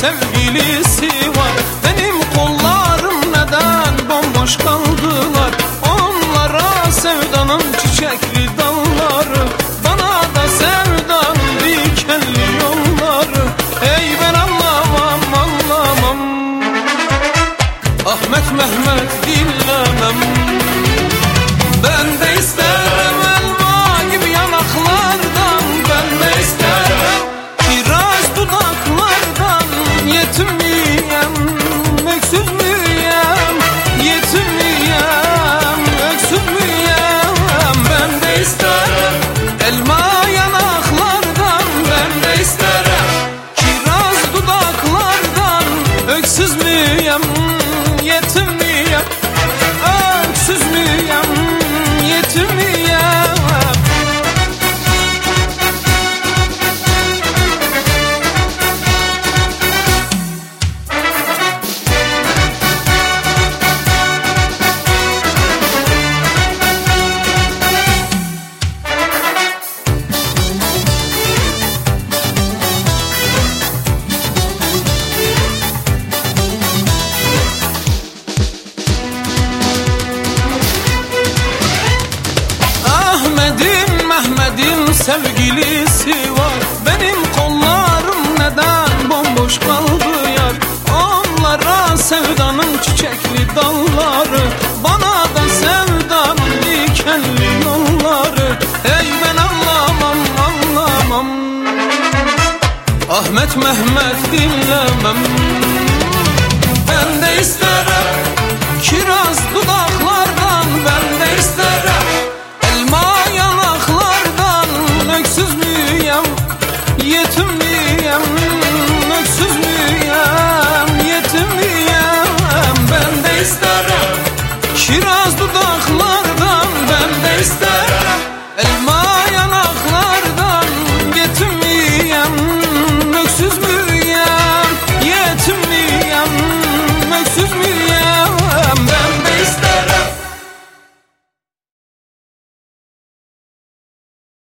sevgilisi var. Benim kollarım neden bomboş kaldılar? Onlara sevdanın çiçekli dalları Bana da sevdanın dikenli yolları. Ey ben anlamam anlamam. Ahmet Mehmet dinlemem. Ben de isterim Yetim miyim Öksüz müyüm, sevgilisi var. Benim kollarım neden bomboş kaldı yar? Onlara sevdanın çiçekli dalları Bana da sevdanın dikenli yolları. Ey ben anlamam anlamam. Ahmet Mehmet dinlemem. Ben de isterim kiraz dudaklardan müyem, yetim miyem Öksüz müyem,